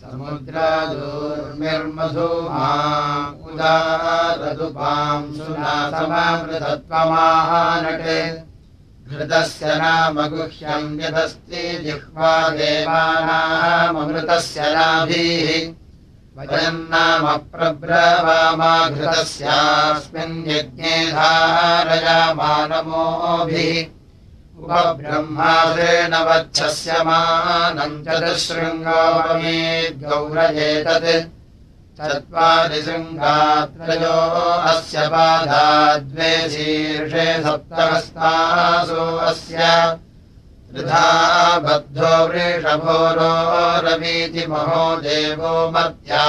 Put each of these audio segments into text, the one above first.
समुद्रादूर्मिर्मधुमा उदारदुपाम् सुनासमामृतत्वमाहानटे घृतस्य नाम गुह्यम् यदस्ति जिह्वा देवानाममृतस्य नाभिः। वयम् नाम प्रब्रवामा घृतस्यास्मिन् यज्ञे धारयामानमोभिः उपब्रह्मासेन वच्छस्य मानम् चतुशृङ्गामे गौरयेतत् चत्वारिशृङ्गात्रयो अस्य बाधा द्वे शीर्षे सप्तहस्तासो अस्य। त्रिधा बद्धो वृषभोरो रवीति महो देवो मध्याङ्गाविवेश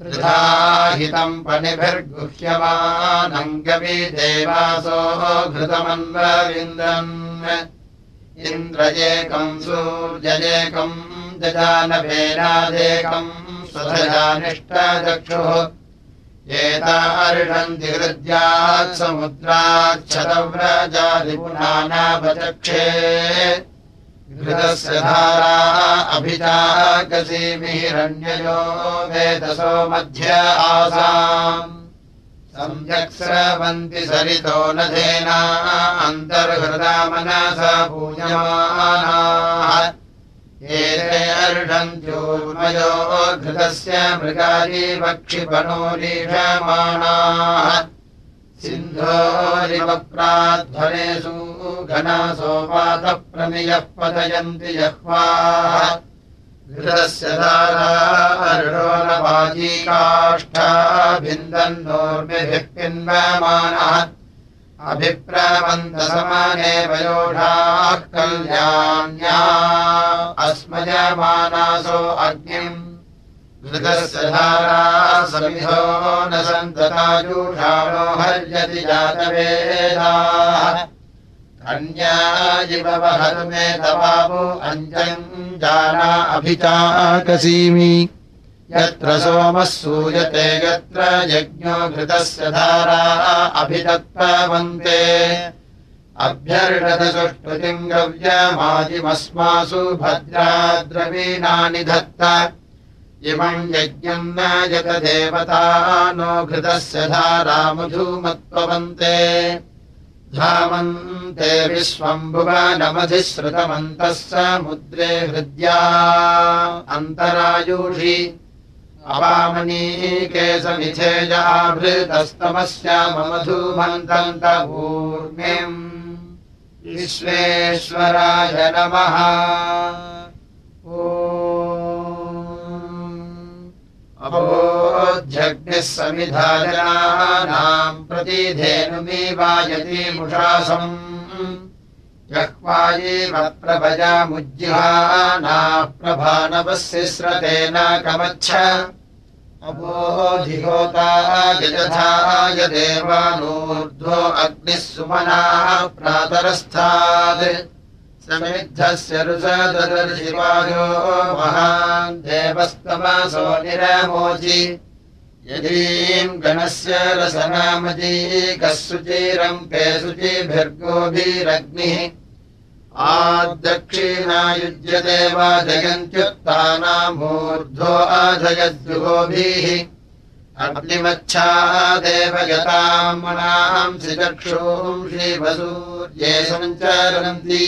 त्रिधाहितम् पणिभिर्गुह्यमानम् गवि देवासो घृतमन्वविन्दन्। इन्द्रयेकम् सूर्यजेकम् जजानभेनादेकम् स्वधजानिष्टचक्षुः एतार्षन्ति हृद्यात् समुद्राच्छतव्रजादिपुनानापचक्षे घृतस्य धारा अभिजाकसीमिहिरण्ययो वेदसो मध्य आसाम्। सम्यक् स्रवन्ति सरितो नधेना अन्तर्हृदा मनसा पूयमानाः एते अर्षन्त्योर्मयो घृतस्य मृगाली वक्षिपणोरीषमाणाः सिन्धोरिवप्राध्वरेषु घनासोपातः प्रमियः पतयन्ति जह्वाः घृतस्य दारार्णोनवाजी काष्ठाभिन्दन्नोर्मिभिः पिन्वमानः अभिप्रवन्तसमाने वयोषाः कल्याण्या। अस्मजमानासो अग्निम्। घृतस्य धारा समिधो न सन्ततायुषाणो हर्यति जातवेदाः कन्याजिवहतु मे तवावो अञ्जम् जाना अभिचाकसीमि यत्र सोमः सूयते यत्र यज्ञो घृतस्य धारा अभितत्पवन्ते अभ्यर्षदसुष्टुतिम् गव्यमादिमस्मासु भद्राद्रवीणानि धत्त इमम् यज्ञम् न यतदेवता नो घृतस्य धारा मधुमत्पवन्ते धामन्ते विश्वम्भुवनमधिश्रुतमन्तः समुद्रे हृद्या अन्तरायुषि अवामनीके समिथेजाभृतस्तमस्य ममधूमन्तन्तपूर्णिम् विश्वेश्वराय नमः अबोध्यग्निः समिधाजनानाम् प्रतिधेनुमीवायतीमुषासम् जह्वायेव प्रभजामुज्जिहानाः प्रभानवस्य स्रतेन कमच्छ अबोधिहोता यजथाय देवानूर्ध्वो अग्निः सुमनाः प्रातरस्थात्। समिद्धस्य रुसदर्शिवायो महान् देवस्तमसो निरमोचि यदीम् गणस्य रसनामजीकः सुचिरम् पे शुचिभिर्गोभिरग्निः वा जयन्त्युत्थानामूर्ध्वो अधयद्युगोभिः अग्निमच्छा देवगताम् मनांसि चक्षूंषि वसूर्ये सञ्चरन्ति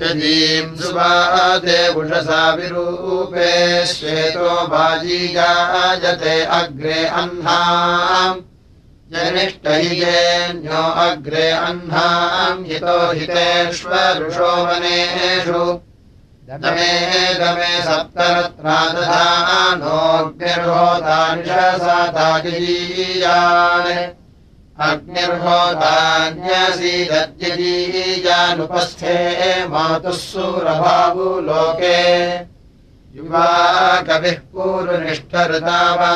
यदीम् सुवादे उषसा विरूपे श्वेतो बाजीगायते अग्रे अह्नाम् जनिष्ठहिजेन्यो अग्रे अह्नाम् हितो हितेष्वरुषो वनेषु। दमे दमे सप्तरत्नादधानोऽग्निर्होतानिषसाताजीयान् अग्निर्होतान्यसीदज्यजीयानुपस्थे मातुः सूरभावु लोके। युवा कविः पूर्वनिष्ठऋता वा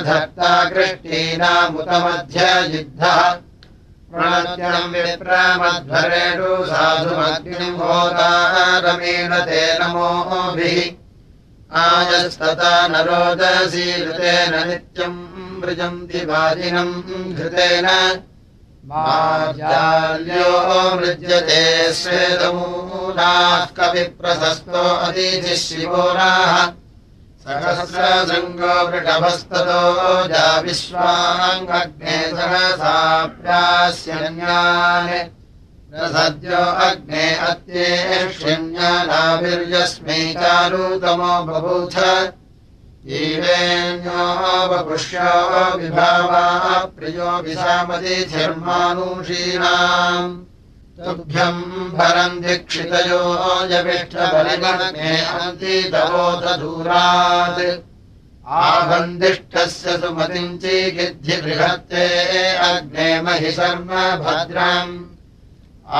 धत्ता कृष्टीनामुतमध्ययुद्धः प्रणत्यम् विप्रमध्वरेषु साधुमग्निम् होतारमेण ते नमोभिः आयस्तता न रोदसी मृजन्ति वादिनम् घृतेन। मृज्यते स्वेदमूनाः कविप्रशस्तो अतिथिः सहस्रशृङ्गो वृषभस्ततो जा विश्वाङ्गग्ने सहसाप्यास्यन्यान्। सद्यो अग्ने अत्येष्यन्यानाभिर्यस्मै चारुतमो बभूथ ीवेण्योपपुष्यो विभावा प्रियो विशामतिथिर्मानुषीणाम् तुभ्यम् भरम् दीक्षितयो यविष्ठबलिगणे अन्तितवोत दूरात् आबन्दिष्टस्य सुमतिम् चीगिद्धि बृहत्ते अग्ने महि शर्म भद्रम्।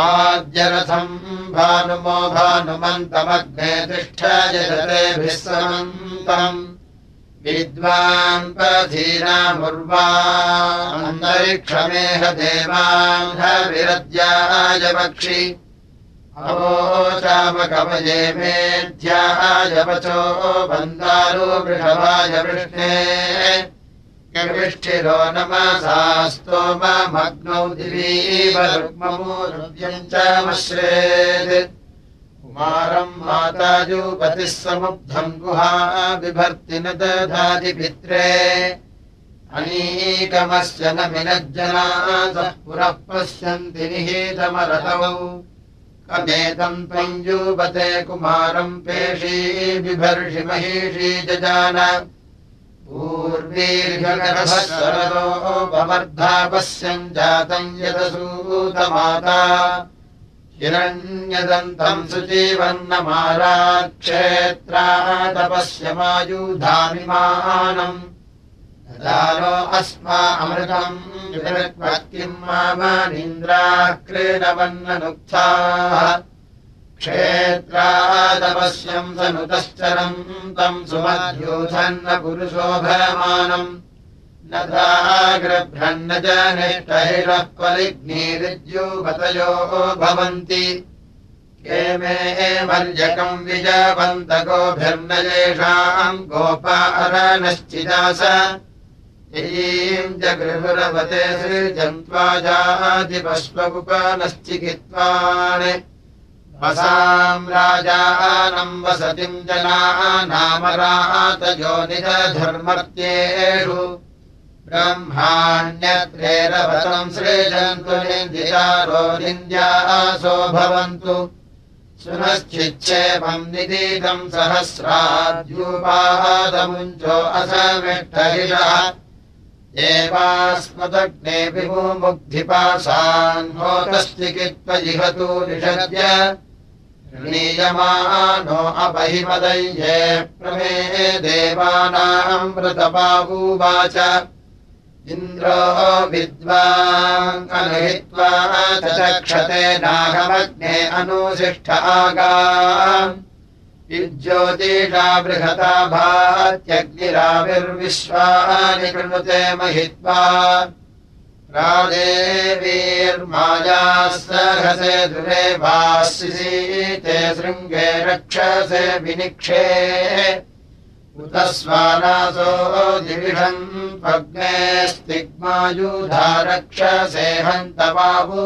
आद्यरथम् भानुमो भानुमन्तमग्ने तिष्ठ पक्षि अवोचामकवये मेध्याय वचो बन्दारो वृषभाय वृष्णे कविष्ठिरो नमसा स्तोमग्नौ दिवीव रुग्ममूर्व्यम् चमश्रेत् कुमारम् माताजूपतिः समुग्धम् गुहा बिभर्ति न दधातिपित्रे अनीकमस्य न मिनज्जनासः पुरः पश्यन्ति निहितमरतौ कमेतम् त्वञ्जूपते कुमारम् पेशी बिभर्षि महिषी जजान। पूर्वीर्घगर्भस्वरतो भवर्धा पश्यम् जातम् यदसूतमाता हिरण्यदन्तम् सुजीवन्नमाराक्षेत्रादपश्यमायुधामिमानम् दानो अस्मा अमृतम् किम् मानीन्द्राः क्रीडवन्ननुक्थाः क्षेत्रादपश्यम् सनुतश्चरम् तम् सुमध्यूधन्न पुरुषोभयमानम् ग्रभ्रन्न जनिष्ठहिरः परिग्निरिद्युपतयो भवन्ति। के मे मर्यकम् विजवन्तगोभिर्न येषाम् गोपारनश्चिदास यीम् जगृहुरवते सृजन्त्वा जातिपश्वगुपनश्चिकित्वान्। वसाम् राजानम् वसतिम् जनानामरातयो निजधर्मर्त्येषु ब्रह्माण्यत्रेरवतम् सृजन्तु निन्दितारो निन्द्यासो भवन्तु। सुनश्चिच्छेमम् निदीतम् सहस्राद्यूपादमुञ्चो असमिष्ठहिषः एवास्मदग्ने विमुमुग्धिपासान्होतश्चिकित्वजिहतु निषद्य। नीयमानो अपहिमदय्ये प्रमे देवानाम् मृतपावूवाच इन्द्रो विद्वाङ्कनुहित्वा चक्षते नागमग्ने अनुशिष्ठ आगा युज्योतिषा बृहता भात्यग्निराविर्विश्वानि कृणुते महित्वा। रादेवीर्मायाः सहसे दुरे वासिसीते शृङ्गे रक्षसे विनिक्षे उत स्वानासो दिविषम् भग्ने स्तिग्मायुधा रक्षसे हन्तबाहु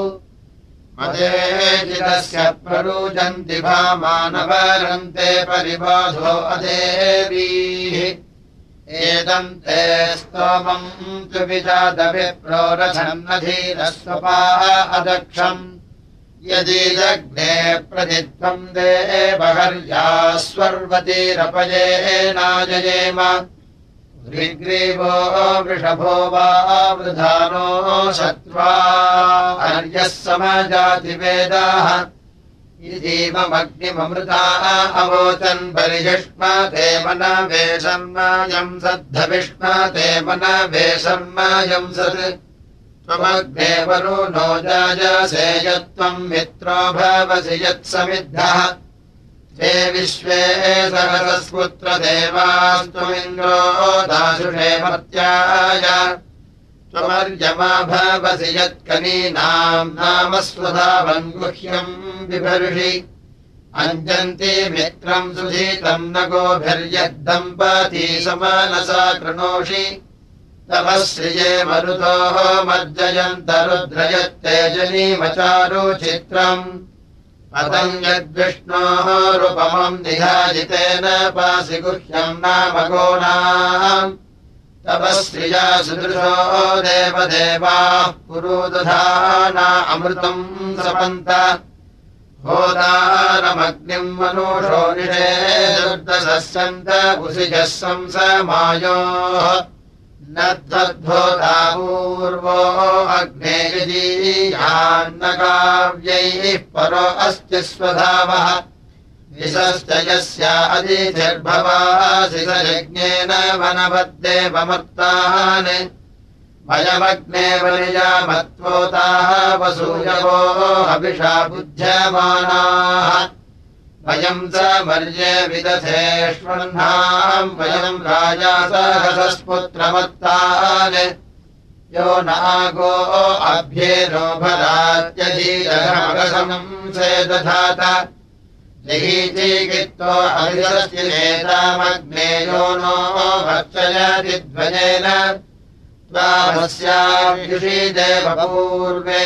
मदेजितस्य प्ररुजन्ति भामानवरन्ते परिबाधो अदेवीः। एदम् ते स्तोमम् तु विजातविप्रोरथन्नधीरः स्वपाः अदक्षम् यदीदग्ने प्रतित्वम् देवहर्यास्वर्वतीरपयेनाजयेम विग्रीवो वृषभो वा वृधानो शत्वा हर्यः समजातिवेदाः। इतीममग्निममृताः अवोचन् बलिष्म ते मन वेशन्मायम् सद्धविष्म ते मन वेशन्मायम् सत् त्वमग्नेवरो नो जायसे यत्त्वम् मित्रो भवसि यत्समिद्धः। ते विश्वे सहसस्पुत्रदेवास्त्वमिन्द्रो दासुषे मर्त्याय त्वमर्यमा भवसि यत्कनीनाम् नाम स्वधावन् गुह्यम् बिभर्षि अञ्जन्ति मित्रम् सुधीतम् न गोभिर्यद्दम्पती समनसा कृणोषि तपःश्रिये मरुतोः मज्जयन्तरुद्रयत्तेजनीमचारुचित्रम् पतम् यद्विष्णोः रूपमम् निधाजितेन पासि गुह्यम् नाम गोणाम्। तपःश्रिया सुदृशो देवदेवाः पुरोदधाना अमृतम् सपन्त। होदारमग्निम् मनुषो निषेदुर्दशस्यन्त कुसिजः संसमायोः न त्वद्भोता पूर्वो अग्नेयजीयान्नकाव्यैः परो अस्ति स्वधावः। विशश्च यस्या अतिथिर्भवासि स यज्ञेन वनवद्देवमर्तान्। वयमग्ने वनिजामत्वोताः वसूयवो अभिषा बुध्यमानाः वयम् स मर्ये विदधेष्वह्नाम् वयम् राजा सहसस्पुत्रमत्तान्। यो नागो अभ्येनो भरात्यधीरमगसमम् से दधात जहीचीकित्तो अभिरस्येतामग्ने यो नो त्वामस्यायुषी देवपूर्वे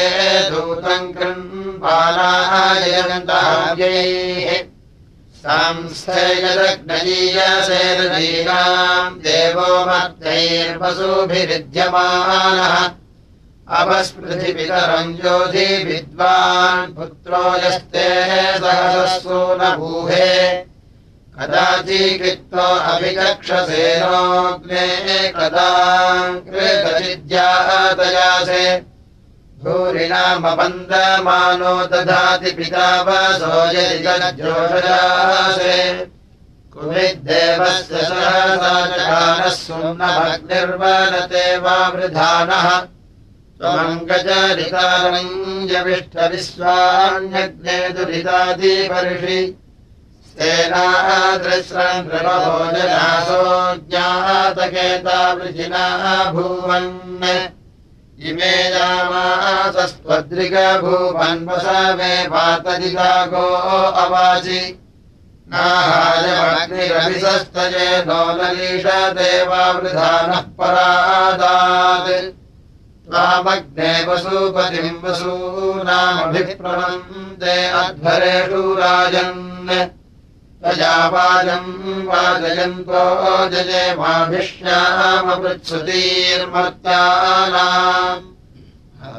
दूतम् कृन्पालायन्तः संस्थैरग्नजीयसेरजीनाम् देवो मर्त्यैर्वसुभिरुध्यमानः अपस्पृथिपितरम् ज्योति विद्वान् पुत्रो यस्ते सहसस्सो न भूहे कदाचिकृत्तो अभिचक्षसेनोऽग्ने कदा कृतचिद्यातयासे भूरिणामबन्दमानो दधाति पिता वसोजोषयासे कुविद्देवस्य सहसानः सुम्नभग्निर्वनते वा वृधानः। त्वमङ्गचरितारञ्जविष्ठविश्वान्यग्ने दुरितादिपर्षि ज्ञातकेतावृजिनाः भूवन् इमे यामासस्त्वद्रिगभूवन्वस मे पातदिता गो अवाचि नाहायमग्निरभिसस्तये नो ललीष देवावृधानः परादात् त्वामग्ने वसूपतिम् वसूनामभिप्रवन्ते अध्वरेषु राजन् वाजम् वाजयन्तो जये माभिष्यामपृत्सुतीर्मर्त्यानाम्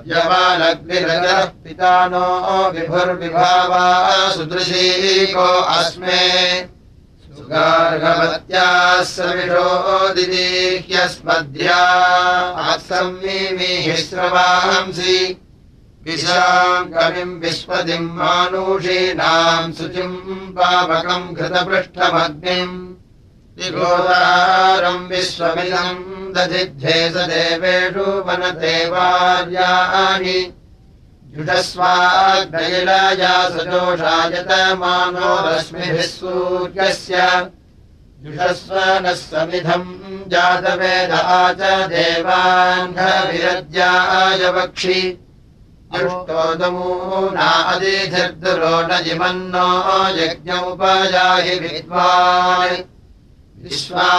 यवानग्निरजः पिता नो विभुर्विभावा सुदृशीको अस्मे। सुगार्हवत्याः सविषो दिदीह्यस्मद्या। आत्संमिमिहिस्रवांसि विशाम् कविम् विश्वदिम् मानुषीणाम् शुचिम् पावकम् घृतपृष्ठमग्निम् विगोदारम् विश्वमिदम् दधिध्ये स देवेषु वनदेवार्याणि जुषस्वाग्नैलाया सजोषायत मानो रश्मिभिः सूर्यस्य। जुषस्व नः समिधम् जातवेदा च देवान्धविरद्याय वक्षि अष्टोदमूनादिधिर्दुरो न जिमन्नो यज्ञमुपजाहि विद्वान्। विश्वा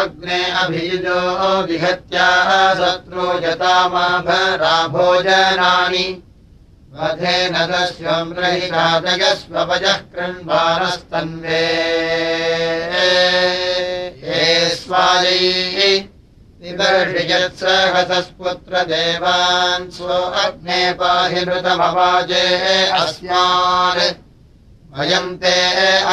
अग्ने अभियुजो विहत्याः शत्रो यतामाभरा भोजनानि वधेन दस्वम् रहिराजयस्वपजः कृन्वानस्तन्वे हे स्वायै निवर्षयत्सहसस्पुत्रदेवान् स्व अग्ने पाहि नृतमवाजे अस्मान् वयम् ते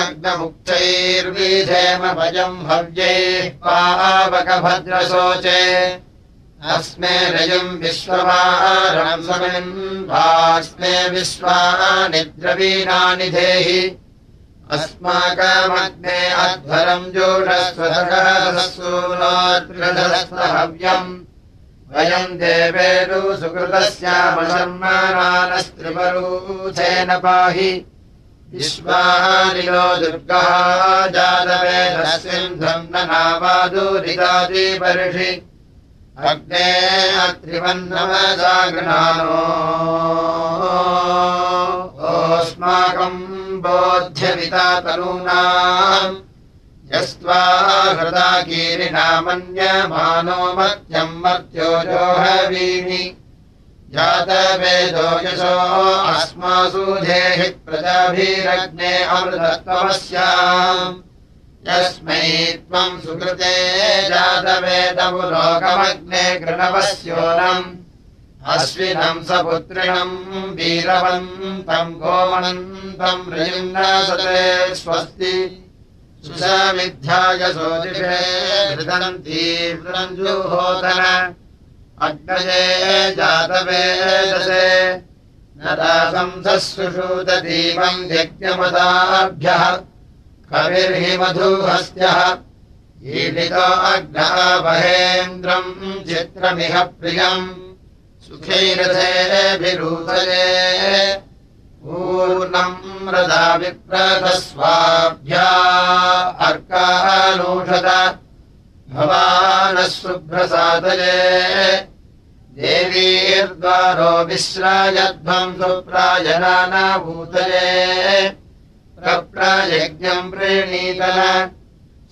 अग्नमुक्तैर्विधेम वयम् हव्यैः पावकभद्रशोचे। अस्मे रयम् विश्ववारम् समिन् भास्मे विश्वानिद्रवीणानि देहि अस्माकमग्ने अध्वरम् जोषस्वहव्यम् वयम् देवेषु सुकृतस्यामशर्मानस्त्रिवरूथेन पाहि। विश्वानिलो दुर्गः जातवेदस्यन्धम् न नावादुरितादिपर्षि अग्ने अत्रिवन्नवजागृणानो ओस्माकम् बोध्यविता तनूनाम् यस्त्वा हृदा कीरिणामन्यमानो मत्यम् मर्त्योजोहवीमि जातवेदो यशो अस्मासु धेहि प्रजाभिरग्ने अमृतत्वमस्याम्। यस्मै त्वम् सुकृते जातवेदमुलोकमग्ने कृणवस्योनम् अश्विनम् सपुत्रिणम् वीरवन्तम् गोमनन्तम् रयुन्नासते स्वस्ति। सुषमिध्याय सोदिषे हृदन्तीव्रञ्जुहोदन अग्नये जातवेदसे न दासंसः सुषूतदीपम् यज्ञमदाभ्यः। कविर्हि मधुहस्त्यः ईलितो अग्नावहेन्द्रम् चित्रमिह प्रियम् सुखैरथेभिरूतये पूर्णम् रदा विप्रथस्वाभ्या अर्कानूषत भवानः शुभ्रसादये देवीर्द्वारो विश्रायध्वम् सुप्रायनानाभूतये प्रप्रयज्ञम् प्रेणीतन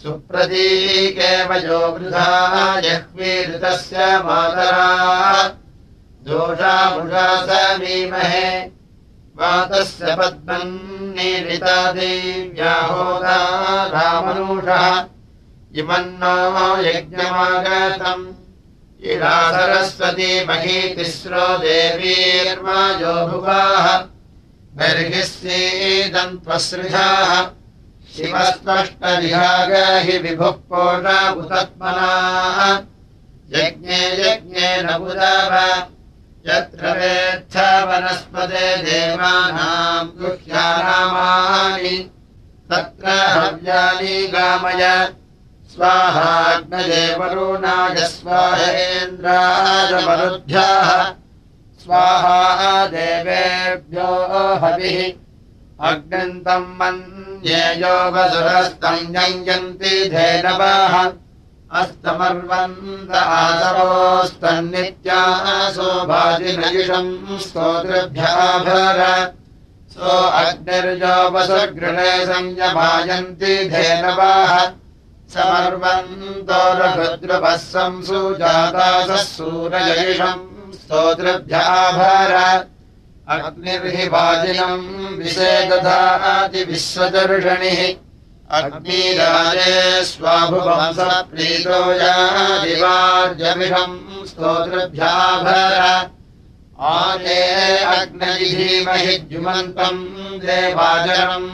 सुप्रतीकेव यो वृथा जह्वीऋतस्य मातरा दोषामुषा समीमहे वातस्य पद्मन्निरिता देव्याहोदा रामनूषः। इमन्नो यज्ञमागतम्। इडा सरस्वती मही तिस्रो देवीर्माजो भुवाः। बर्हिस्येदन्त्वसृजाः शिवस्पष्टविहाग हि विभुः कोणाबुतत्मनाः यज्ञे यज्ञेन बुधाव यत्र वेत्थ वनस्पते देवानाम् गुह्यानामानि तत्र हव्यानि गामय स्वाहाग्नदेवरुणाय स्वाहेन्द्राजमरुद्भ्याः। स्वाहा देवेभ्यो हविः। अग्नन्तम् मन्ये योगसुरस्तम् यञ्जन्ति धेनवाः अस्तमर्वन्त आसवोस्तन्नित्यासो भाजिनयुषम् स्तोतृभ्याभर सो अग्निर्योपसगृहे संयमायन्ति धेनवाः। समर्वन्तो रघुद्रुपः संसुजातासः सूरजयुषम् स्तोतृभ्याभर अग्निर्हि वाजिनम् विषेदधाति विश्वदर्शनिः अग्निराजे स्वाभुवंस प्रीतो यादिवार्यमिषम् स्तोतृभ्याभर आजे अग्नजिधीमहि द्युमन्तम् देवाजनम्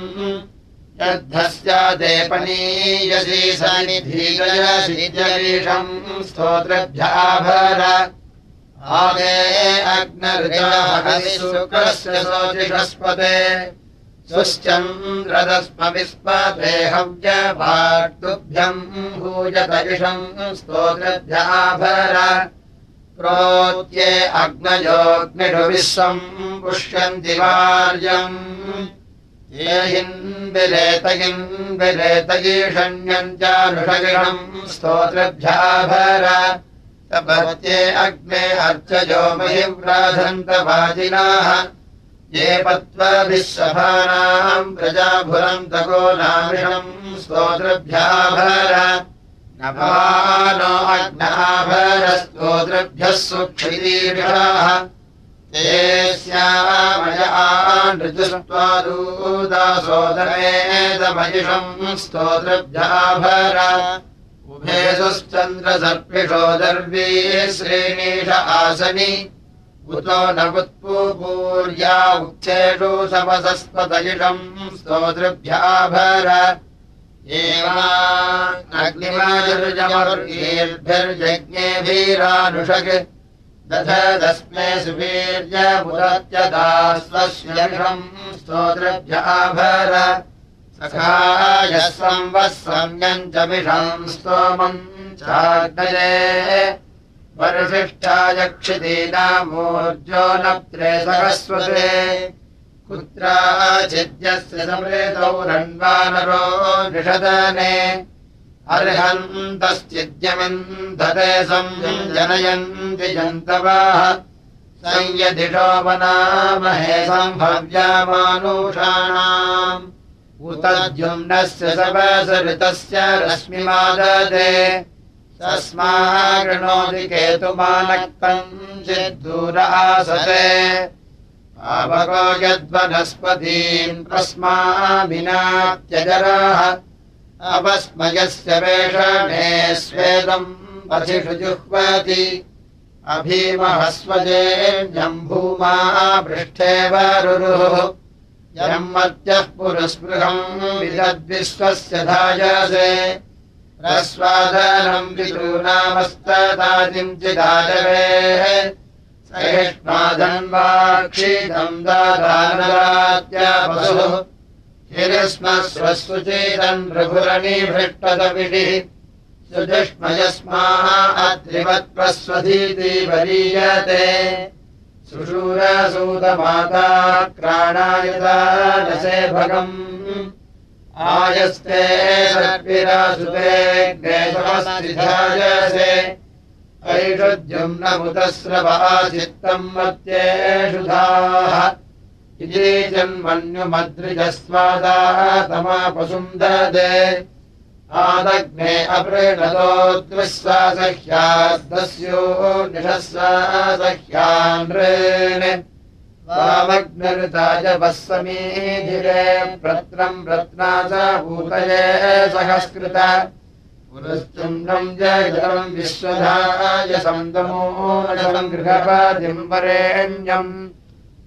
यद्धस्यादेपनीयसी सनिधीजयसि जरीषम् स्तोतृभ्याभर आदे अग्नर्जाहविशुक्रस्य शोचिषस्पते सुश्चन्द्रदस्मविस्पते हव्यवार्तुभ्यम् भूयतरिषम् स्तोत्रभ्याभर प्रोत्ये अग्नयोऽग्निषु विश्वम् पुष्यन्ति वार्यम् ये हिन्विरेतयिन्विरेतयीषण्यम् चानुषगिणम् स्तोत्रभ्याभर तपत्ये अग्ने अर्चयो महिव्राधन्तवाजिनाः ये पत्वभिश्वभानाम् प्रजाभुरन्तको नामिषम् स्तोतृभ्याभर नभानो अग्नाभर स्तोतृभ्यः सुक्षितीर्षाः ते स्यामय आनृजुस्त्वादूदासोदरेदमयिषम् स्तोतृभ्याभर उभेषुश्चन्द्रसर्पिषो दर्वी श्रेणीष आसनि उतो न उत्पूर्या उच्छेषु समसस्पतयिषम् स्तोतृभ्याभर। एवाग्निमायुर्जमर्गेर्भिर्यज्ञेभिरानुषक् दधदस्मे सुवीर्यमुदत्यदा स्वस्यषम् स्तोतृभ्याभर। सखायः संवत्सम्यम् च विषम् स्तोमम् चाग्नये वर्षिष्ठायक्षितीनामूर्जो नप्त्रे सरस्वते कुत्राचिद्यस्य समृतौ रण्वानरो निषदने। अर्हन्तश्चिद्यमिन्धते संजनयन्ति जन्तवाः। संयदिषो वनामहे सम्भव्यामानुषाणाम्। उतद्युम्नस्य सवसऋतस्य रश्मिमाददे तस्मागृणोति केतुमानक्तम् चिद्दूर आसते आवको यद्वनस्पतीम् तस्मामिनात्यजराः अपस्मयस्य वेषणे स्वेदम् पथिषु जुह्वति अभीमहस्वजेम्भूमा पृष्ठे वरुरुः यम् मत्यः पुरस्पृहम् विदद्विश्वस्य धायसे प्रस्वादनम् विदूनामस्तदादिम् चिदाजवेः सहिष्मादन्वाक्षीतम् दादानरात्यापसुः हिरस्मस्वस्वचेतन् प्रभुरणीभृष्टदपिडिः सुजुष्मयस्माः अत्रिवत्प्रस्वधीति वरीयते सुषूरसूतमाता क्राणायता नसे भगम् आयस्ते सर्विरासुते ग्नेशमस्तिधायसे ऐषुद्युम्नमुतस्रवा चित्तम् मत्येषुधाः इति जन्मन्युमद्रिजस्वादाः तमापसुन्ददे आदग्ने अपृणतो निषस्वासह्यान् वामग्निरुताय वःसमीधिरे प्रत्रम् रत्ना च भूतये सहस्कृत। पुरश्चन्द्रम् जगम् विश्वधाय सन्दमो गृहपतिम् वरेण्यम्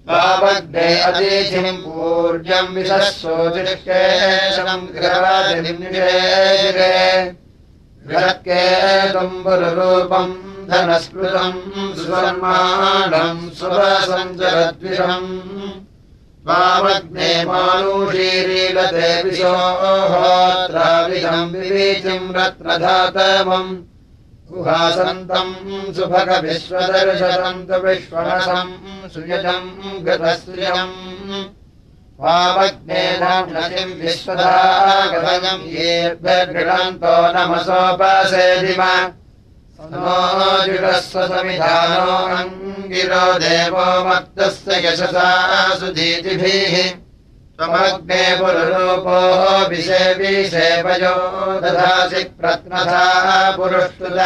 वामग्ने अतिथिम् पूर्जम् विशस्वोजिष्केशम् गृहपतिनिषेजिरे बृहत्केतुम्बुररूपम् धनस्मृतम् सुवर्माणम् मानुषीरीलते विशोहोत्राविधम् विवीचिम् रत्नधातमम् गुहासन्तम् सुभगविश्वदर्शनन्तु विश्वरसम् सुयजम् गतश्रियम् वामग्नेनम् विश्वदागतम् येभ्यगृहन्तो नमसोपसेदिम समिधानो अङ्गिरो देवो मत्तस्य यशसा सुधीतिभिः। त्वमग्ने पुरुरूपो विषेविषेवयो दधासि प्रत्नथा पुरुष्टुत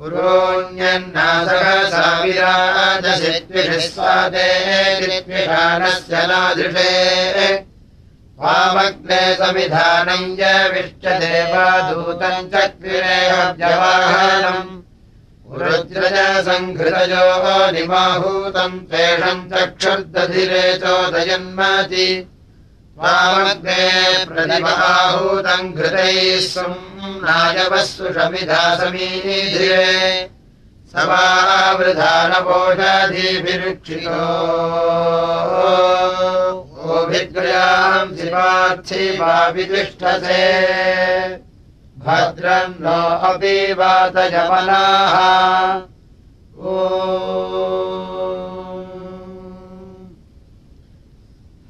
पुरोऽन्यन्नासहसा विराजसि त्विषः स्वादे त्विषानस्य नादृशे वामग्ने समिधानम् यविष्टदेवादूतम् चक्रिरेहव्यवाहनम् रुद्रज सङ्घृतयो निमाहूतम् त्वेषम् चक्षुर्दधिरे चोदयन्मति वामग्ने प्रतिमाहूतम् घृतैः स्वम् नायवस्सुषमिधा समीधिरे समावृधानपोषाधिभिरुक्षितो गोभिद्वयाम् शिवार्थि नो अपि वातयमनाः। ओ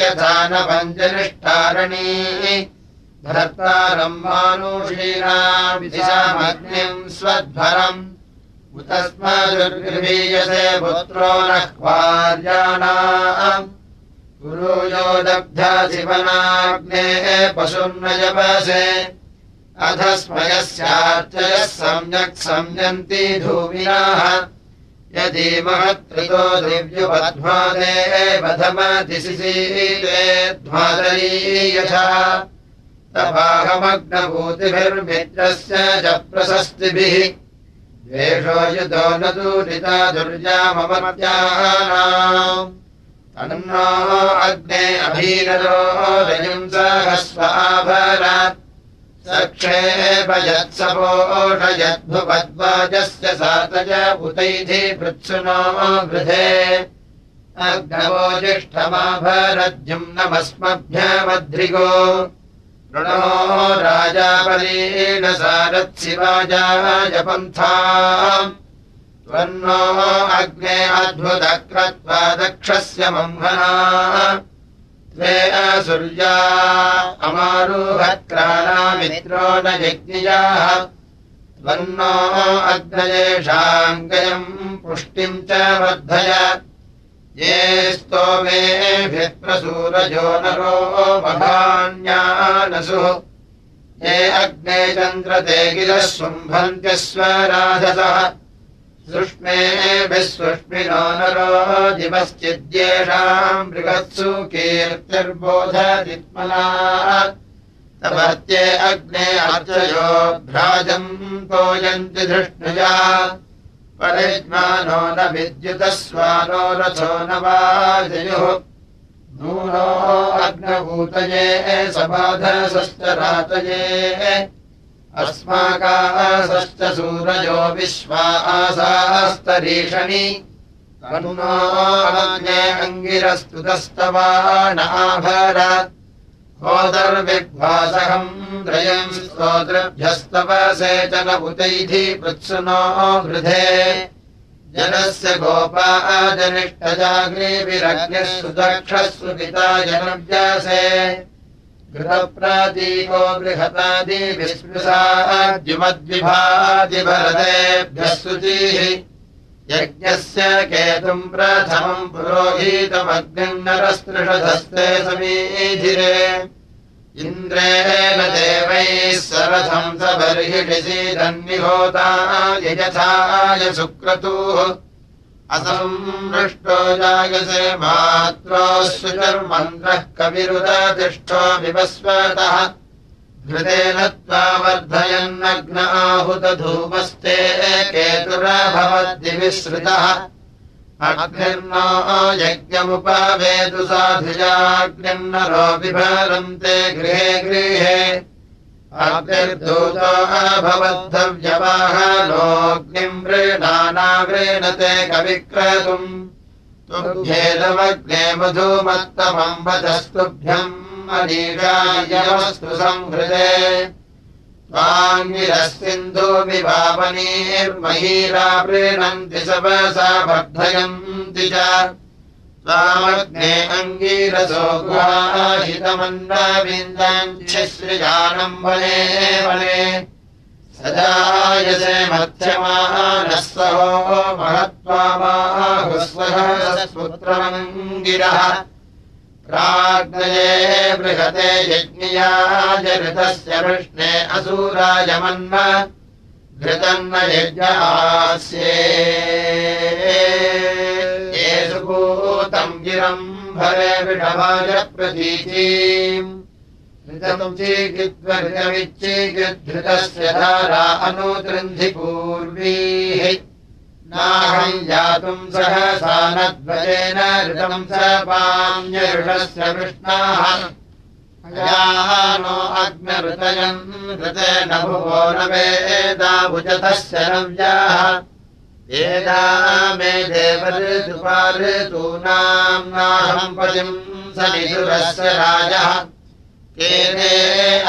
यथा न पञ्चनिष्ठारणी भर्तारम् मानुषीणामिधिशामग्निम् स्वध्वरम्। उतस्मदुर्गृहीयसे पुत्रो नः क्वार्याणाम् गुरो यो दग्धा शिवनाग्नेः पशुर्नयवसे अधस्मयस्यार्चयः सम्यक् संयन्ति धूमिनाः यदि महत्कृतो दिव्युपध्वादे ध्वादरी यथा तवाहमग्नभूतिभिर्मित्रस्य च प्रशस्तिभिः। द्वेषो युतो न दूरिता दुर्याममत्यानाम् तन्नो अग्ने अभीनरो रयम् सक्षेपयत्सपोषयद्भुपद्वाजस्य सातज उतैधि पृत्सुनो वृधे। ऋणो राजापरीण सारत्सिवाजाय पन्था। त्वन्नो अग्ने अद्भुतक्रत्वा दक्षस्य मह्मना त्वे असुर्या अमारुहक्राणामित्रो न यज्ञयाः त्वन्नो अग्नयेषाम् गयम् पुष्टिम् च वर्धय। ये स्तोमेभिप्रसूरजो नरो मघान्यानसुः। ये अग्ने चन्द्रते गिरः शुम्भन्त्यस्वराधसः सुष्मेभिः नरो दिवश्चिद्येषाम् बृहत्सु कीर्तिर्बोधदित्मना तमर्त्ये अग्ने अर्चयो भ्राजम् पोयन्ति धृष्णुजा। परिज्ञानो न विद्युतस्वानो रथो न वाजयुः नूनो अग्नभूतये सबाधसश्च रातये अस्माकासश्च सूरजो विश्वा आसास्तरीषणि अङ्गिरस्तुतस्तवा नाभर होदर्विभ्वासहम् त्रयम् स्तोतृभ्यस्तव सेचनभुतैः पृत्सुनो हृधे जनस्य गोपा जनिष्ठजाग्निभिरग्निः सुदक्षः पिता जनव्यासे घृतप्रातीको बृहतादिविस्पृशाद्युमद्विभादिभरतेभ्यः शुचिः। यज्ञस्य केतुम् प्रथमम् पुरोहितमग्निन्नरस्तृषधस्ते समीधिरे। इन्द्रेण देवैः सरथम् स बर्हिषिसीदन्निहोता यथाय सुक्रतुः असंमृष्टो जागसे मात्रोऽशुचर्मन्त्रः कविरुदतिष्ठो विवस्वतः। घृतेन त्वा वर्धयन्नग्न आहूतधूमस्ते केतुरभवद्दिविश्रितः अग्निर्नो यज्ञमुपवेतु साधुजाग्निर्नरो बिभरन्ते गृहे गृहे अग्निर्दूतो अभवद्धव्यवाहनोऽग्निम् वृणानावृणते कविक्रतुम्। तुभ्येदमग्ने मधुमत्तमम् वदस्तुभ्यम् अनीगायमस्तु संहृदे त्वाङ्गिरस्सिन्धुमिवावनीर्महीरा प्रीणन्ति सवसा वर्धयन्ति च त्वामग्ने अङ्गीरसो गुहाहितमन्दाविन्दाञ्छिश्रिजानम् वने सदायसे मध्यमानः महत्त्वामाहुस्वः पुत्रमङ्गिरः प्राग्नये बृहते यज्ञयाजऋतस्य वृष्णे असूरायमन्म घृतन्न यज्ञास्ये ये सुभूतम् गिरम् भरे विषभाज प्रतीचीम् ऋतम् चीकृत्वऋतमिच्चीकृद्धृतस्य धारा अनुतृन्धि पूर्वीः नाहम् जातुम् सहसा नध्वजेन ऋतम् स पान्यऋषस्य कृष्णाः नो ऋतेन भुवो न वेदाभुजतस्य नव्याः वेदा मे देवऋतुपाऋतूनाम् नाहम् पतिम् स निधुरस्य राजः। केने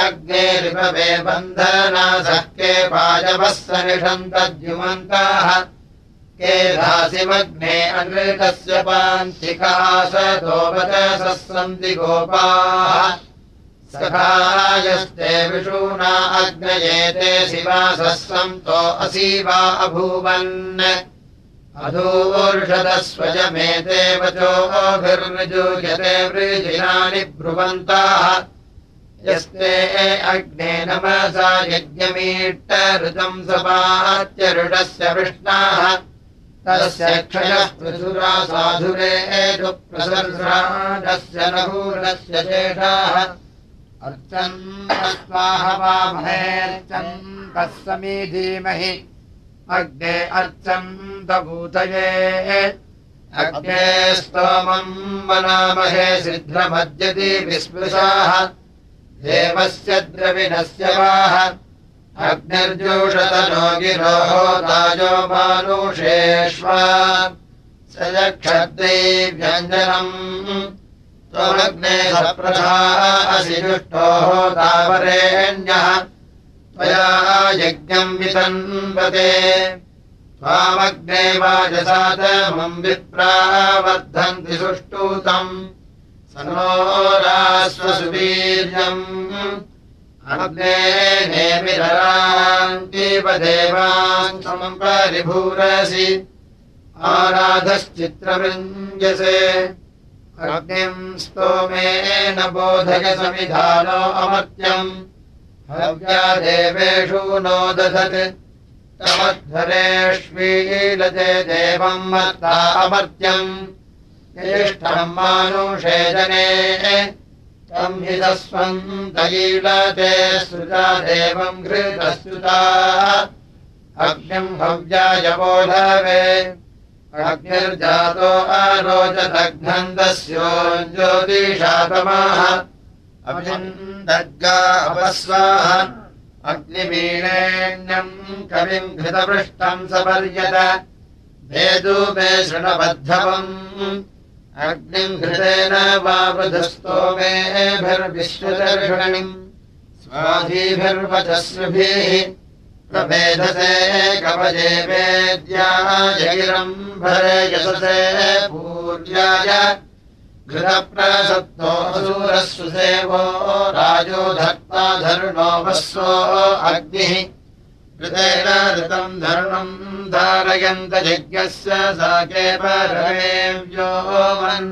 अग्ने ऋपवे बन्धनासः के केधासिमग्ने अनृतस्य पान्थिकाशतोपचसः सन्ति गोपाः सखायस्ते विषूणा अग्नयेते शिवासः सन्तो असीवा अभूवन्। अधूर्षदस्वजमेते वचोभिर्निजूयते वृजिनानि ब्रुवन्ताः। यस्ते अग्ने नमसा यज्ञमीट्ट ऋतम् सपात्यरुडस्य विष्णाः। तस्य क्षयः प्रसुरा साधुरे प्रसर्षाडस्य नहूर्णस्य शेषाः अर्चन् स्वाहवामहेऽर्चन् कस्समी धीमहि अग्ने अर्चन्तभूतये अग्ने स्तोमम् वनामहे सिद्धमद्यति विस्पृशाः। देवस्य द्रविणस्य वाह अग्निर्जोषतनो गिरोहो ताजो मानुषेष्वा। सयक्षद्रै व्यञ्जनम् त्वमग्ने सप्रधा असि दुष्टोः तावरेण्यः त्वया यज्ञम् वितन्वते। त्वामग्ने वाजसातमम् विप्रावर्धन्ति सुष्टूतम् स नो रास्वसुवीर्यम् अग्ने नेमिररान्तीव देवान् समम् परिभूरसि। आराधश्चित्रवृञ्जसे अग्निम् स्तोमेन बोधय समिधानो अमर्त्यम्। हव्या देवेषु नो दधत्। तमध्वरेष्वीलते देवम् मत्ता अमर्त्यम्। ज्येष्ठम् मानुषे जने। तम् हि तस्वन्तयीलते सुता देवम् घृतस्तुता। अग्निम् हव्याय बोधवे अग्निर्जातो आरोचदघ्नन्दस्यो ज्योतिषातमाः अभिन्दर्गा अपस्वाः अग्निवीणेण्यम् कविम् घृतपृष्टम् सपर्यत। भेदू मे शृणबद्धवम्। अग्निम् घृतेन वा वृधस्तोमेभिर्विश्वदर्षणिम् स्वाधीभिर्वचस्विभिः कवजे वेद्यायगिरम्भरे यशसे पूर्याय घृतप्रसत्तोऽसूरः सेवो राजो धर्ता धरुणो वस्वो अग्निः। ऋतेन ऋतम् धर्मम् धारयन्त यज्ञस्य सा केवलवेव्यो मन्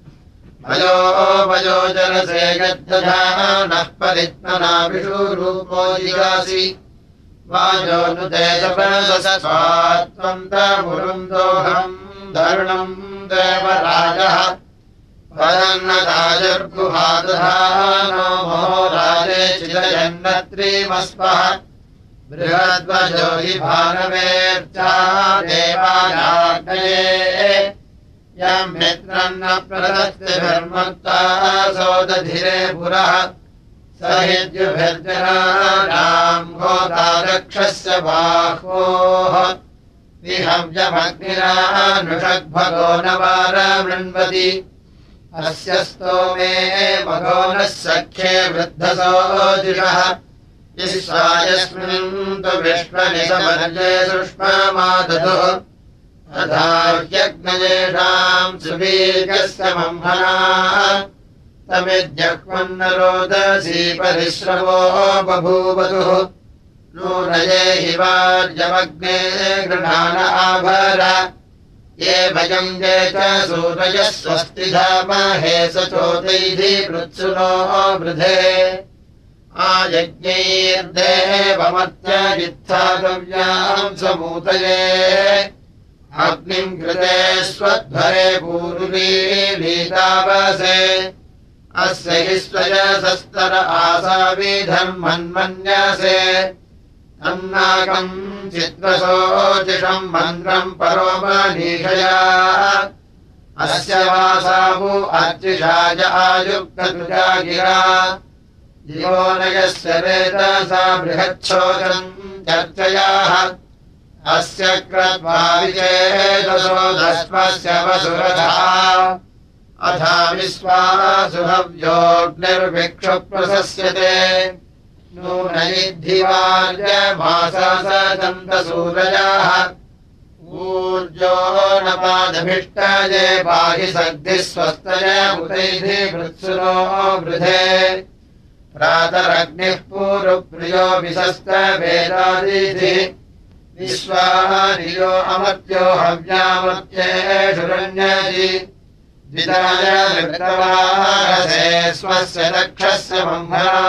भयो वयो जलसे गद्दधानः परित्मना विषुरूपो जिगासि। वाजो नु देशपदस्वात्वम् तमुरुन्दोहम् धरुणम् देवराजः। मो राजे चिदयन्नत्रीमस्वः बृहद्वजो हि भारवेर्चा देवानाग्नये यम् मित्रम् न प्रदत्ति धर्मत्ता सोदधिरे पुरः। स हिद्युभिर्जनानाम् गोदारक्षस्य बाहोः विहव्यमग्निरानुषग्भगो न वारमृण्वति अस्य स्तोमे मघो नः सख्ये वृद्धसोजिषः यस्मिन् तु विश्वनिसमर्ये सुष्मादतुः तथा ह्यग्नयेषाम् सुवीर्यस्य मह्मना तमिद्यक्वन्न रोदसी परिश्रमो बभूवतुः। नूनये हि वार्यमग्ने गृहाण आभर। ये भयम् ये च सूरयः स्वस्ति धामहे स चोदैः पृत्सुनो वृधे। आयज्ञैर्देवमत्यजित्थातव्याम् समूतये अग्निम् कृते स्वध्वरे पूर्वीलीतावसे अस्य हि स्वयसस्तर आसाविधर्मन्मन्यसे। अन्नाकम् चित्रसोचिषम् मन्त्रम् परोमनीषया अस्य वासावु अर्चिषाय आयुक्ततुजा गिरा। जीवोनयस्य वेदसा बृहच्छोदम् चर्चयाः अस्य क्रत्वाविचेदसो दस्मस्य वसुरथा। अथा विश्वासुहव्योग्निर्भिक्षुप्रशस्यते नूनैद्धिवार्यमाससदन्तसूरजाः ऊर्जो न पादभिष्टये पाहि सग्धिः स्वस्तय उतैः मृत्सुनो वृधे प्रातरग्निः पूर्वप्रियो विशस्तवेदादिः विश्वानियो अमर्त्यो हव्यामर्त्येषुरण्यजि द्विताय वृत्तवारसे स्वस्य दक्षस्य ब्रह्मणा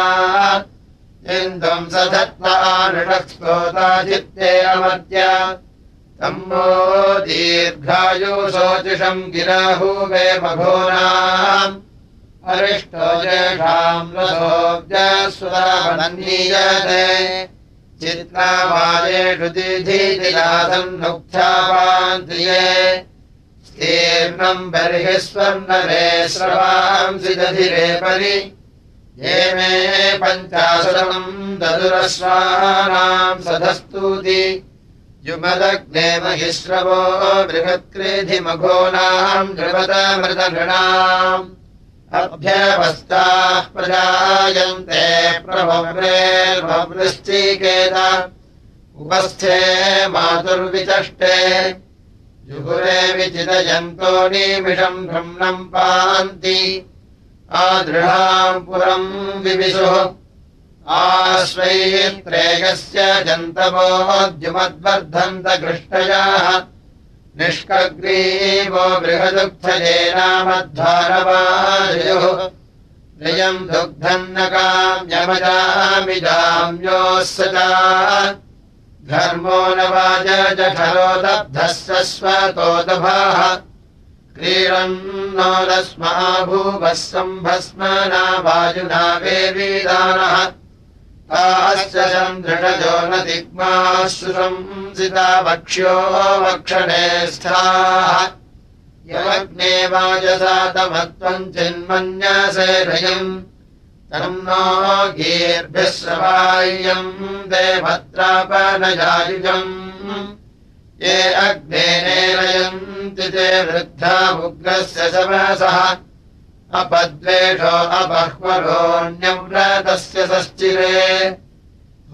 इन्दम् स धत्वा नृषस्तोताचित्ते अमर्त्य। तम्मो दीर्घायुशोचिषम् गिराहुवे मघोनाम् अरिष्टो जेषाम् रसोऽब्जस्वरावनन्नीयते चित्रावायेषु दिधिदिलासन्नुक्थावान्त्रिये स्तीर्णम् बर्हि स्वर्णरे स्रवांसि दधिरे परि। ये मे पञ्चाशतमम् ददुरस्वानाम् सधस्तूति। युमदग्ने महिश्रवो बृहत्क्रेधिमघोनाम् द्रवतमृतनृणाम् अभ्यवस्ताः प्रजायन्ते प्रभव्रेर्भवृश्चिकेत उपस्थे मातुर्विचष्टे। जुगुरे विचितयन्तो निमिषम् भ्रह्मणम् पान्ति। आदृढाम् पुरम् विविशुः। आश्वैत्रेयस्य जन्तवोद्युमद्वर्धन्त कृष्टयाः निष्कग्रीवो बृहदुग्धजेनामध्वारवायुः जयम् दुग्धन्नकाम्यमजामिजाम्योः सदा धर्मो न वाज जठरो दब्धः स्वतोदभाः क्रीडन्नो रस्मा भूवः सम्भस्मना वायुना वेवीदानः दृढजो न दिग्माश्रुशंसिता वक्ष्यो वक्षणे स्थाः। यमग्ने वाजसातमत्वम् चिन्मन्यसेरयम् तम् नो गीर्भिः सवाय्यम् देवत्रापनजायुजम्। ये अग्ने नेरयन्ति ते वृद्धा उग्रस्य समसः अपद्वेषो अपह्वरोऽन्यव्रतस्य सश्चिरे।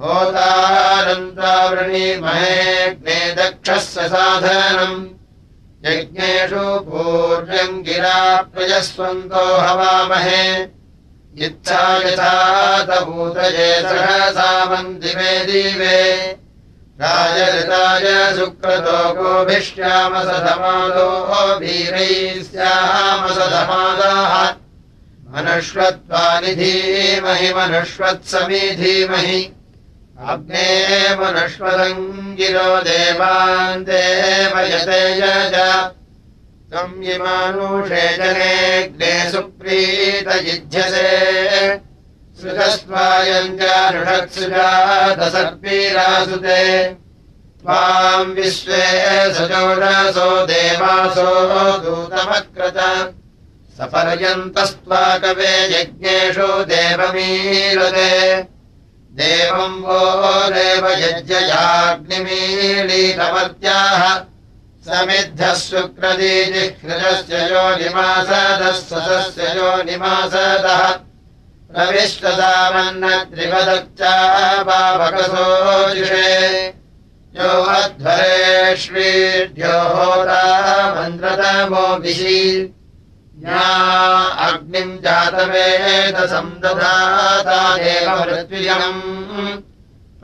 होतारन्तावृणीमहेऽग्ने दक्षस्य साधनम्। यज्ञेषु पूर्वम् गिरा प्रयस्वन्तो हवामहे। इच्छा यथातभूतये सहसामन्दिवे दिवे राजऋताय सुक्रतो गोभिश्यामसधमादो वीरैः स्यामसधमादाः मनुष्वत्वानि धीमहि मनुष्वत्समी धीमहि अग्ने मनुष्वदम् गिरो देवान् देवयते यज त्वम् इमानुषे जनेऽग्ने सुप्रीतयुध्यसे सृजस्त्वायम् चारुषत्सुजातसर्पीरासुते त्वाम् विश्वे सजोषसो देवासो दूतमक्रत सपर्यन्तस्त्वाकवे यज्ञेषु देवमीलते। देवम् वो देवयज्ञयाग्निमीलीतमर्त्याः समिद्धः शुक्रदीजिह्ृजस्य यो निमासदः सदस्य यो निमासदः प्रविष्टतामन्नत्रिपदच्चापावकसोजुषे यो अध्वरेष्वीड्यो होता मन्द्रतमोभिषि ज्ञा अग्निम् जातवेदसम् दधाता देवमृत्विजम्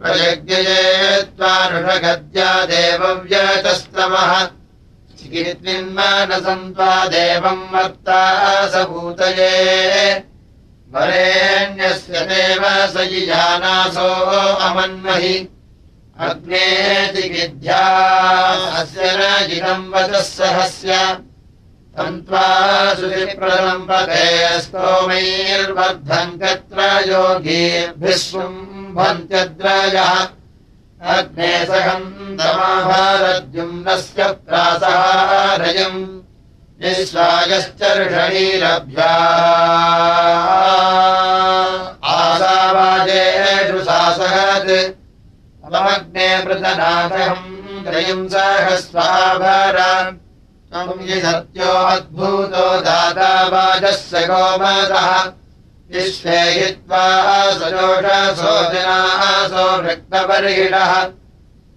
प्रयज्ञये त्वानुषगद्या देवव्यचस्तमः चिकित्विन्मानसन्त्वा देवम् मर्ता स भूतये वरेण्यस्य देव स यिजानासो अमन्महि। अग्ने चिकिध्या अस्य वचः सहस्य। तन्त्वा सुप्रलम्बते स्तोमैर्वर्धन् कत्र योगीर्भिः शुम्भन्त्यद्रजः अग्ने सहन्तमाभारद्युम्नस्य प्रासहारयम् निःश्वायश्चर्षणीरभ्या आसावाजेषु सासहत् अवमग्ने मृतनाथम् त्रयम् हि सत्यो अद्भूतो दाता वाजस्य गोमतः। विश्वे हि त्वा सजोषसो जनासो वृक्तपर्हिणः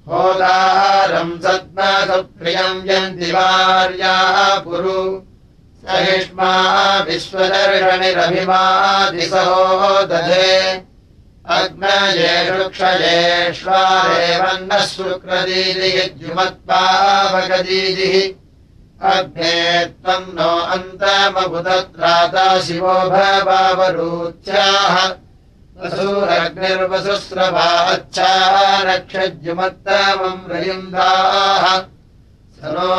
होदारम् सद्मसप्रियम् यन्ति वार्याः पुरु सहिष्मा विश्वदर्शनिरभिमादिसहो दधे अग्नयेषु क्षयेष्वारेवन्नः शुक्रदीदियुमत्पावकदीदिः अग्ने त्वम् नो अन्तमबुदत्राता शिवो भवावरूच्याः वसूरग्निर्वसुस्रवा अच्छा रक्षज्युमत्तमम् रयुन्दाः नो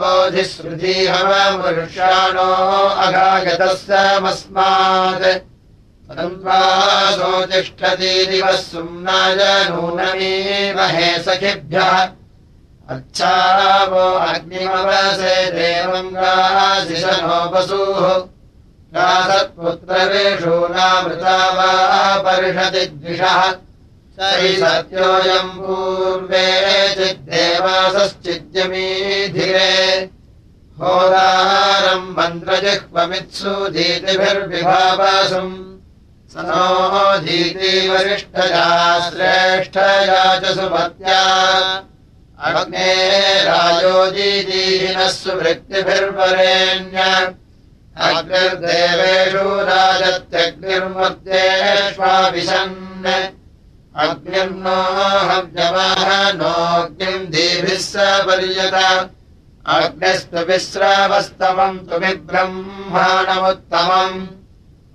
बोधिश्रुतीहवमृष्याणो अगागतः समस्मात् तिष्ठति दिवः सुम्नाय नूनमीमहे सखिभ्यः। अच्छा वो अग्निमवसे देवङ्गाशिशनोपसूः सत्पुत्रवेषूनामृता वा परिषदि द्विषः सत्योऽयम् पूर्वे चिद्देवासश्चिद्यमीधिरे। होदारम् मन्त्रजिह्वमित्सु धीतिभिर्विभावासुम् स नो धीति वरिष्ठया श्रेष्ठया च सुमत्या अग्ने राजोजीदीनः सुवृत्तिभिर्वरेण्य अग्निर्देवेषु देभिः स पर्यत। अग्निस्तु विश्रावस्तमम् तुमिब्रह्माणमुत्तमम्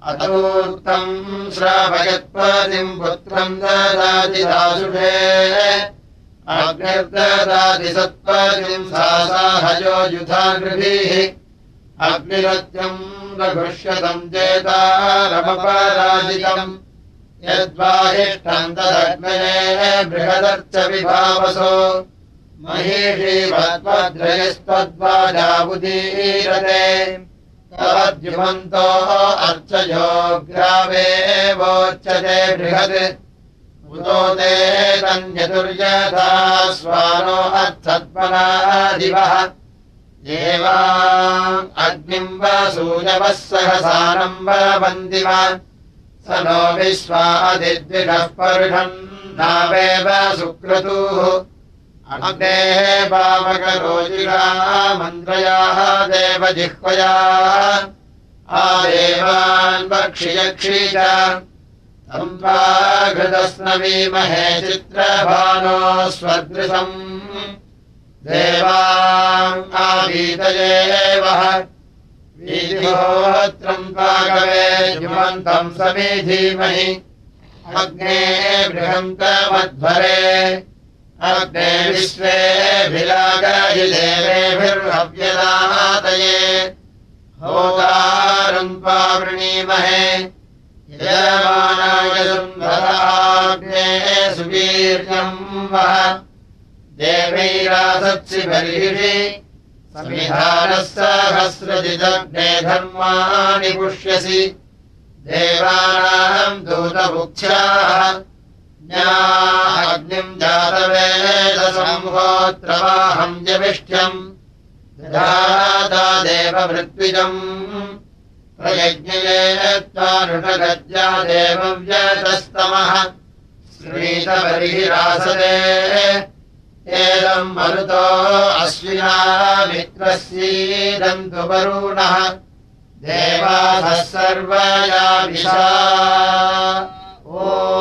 अतोक्तम् श्रावयत्पदिम् पुत्रम् ददातिदासुषे अग्निर्ददाति सत्पदिम् सा साहयो युधागृभिः अग्निरत्यम् रघुष्यतम् चेतारमपराजितम्। यद्वाहिष्ठम् तदग्नये बृहदर्च विभावसो। महेषीवद्वद्रयस्त्वद्वाजाबुदीरते तवद्युमन्तो अर्चयो ग्रावेवोच्यते बृहत्। उतो ते तन्यतुर्यथा स्वानो अर्थत्मनादिवः एवा अग्निम् वसूयवः सहसानम् वन्दिव स नो विश्वादिद्विषः परुषम् नावेव सुक्रतुः। अग्नेः पावकरोजिषा मन्त्रयाः देवजिह्वया। आदेवान् पक्षियक्षी च। सम्पाघृतस्नवीमहे चित्रभानो स्वदृशम् वीतिहोत्रम् पागवे जुमन्तम् समीधीमहि। अग्ने बृहन्तमध्वरे। अग्ने विश्वेऽभिलागाहि देवेभिर्हव्यदातये। होतारम् पावृणीमहे। यजमानाय सुन्दराग्ने सुवीर्यम् वः देवैरासत्सि बर्हिषि समिधानः सहस्रजिदग्ने धर्माणि पुष्यसि। देवानाम् दूतमुख्याः। ज्ञाग्निम् दाता देवभृत्विजम् प्रयज्ञये त्वानुषगज्या देवव्यतस्तमः श्रीतबर्हिरासदे एदम् मरुतो अश्विना मित्रस्यीदम् तु वरुणः। देवासः सर्वया विशा ओ